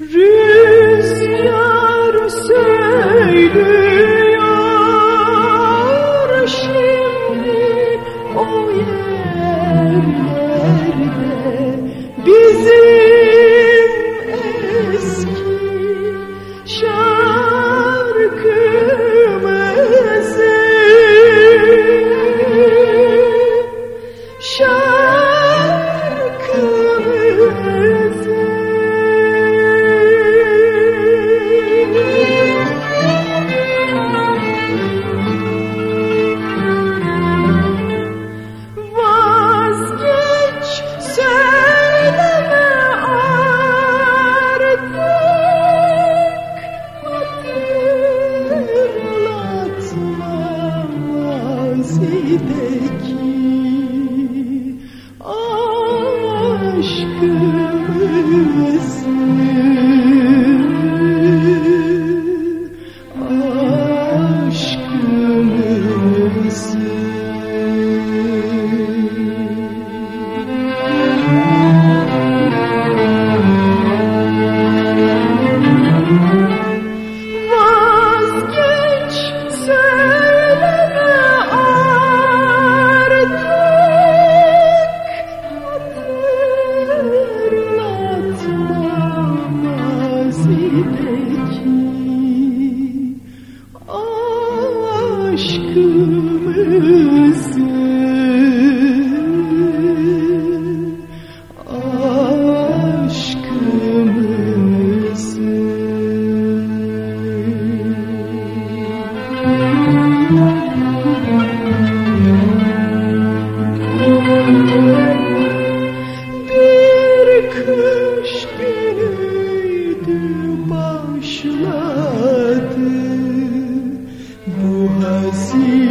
Rüzgar söylüyor şimdi o yerlerde bizim eat. Başladı bu hazin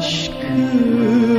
aşkımızı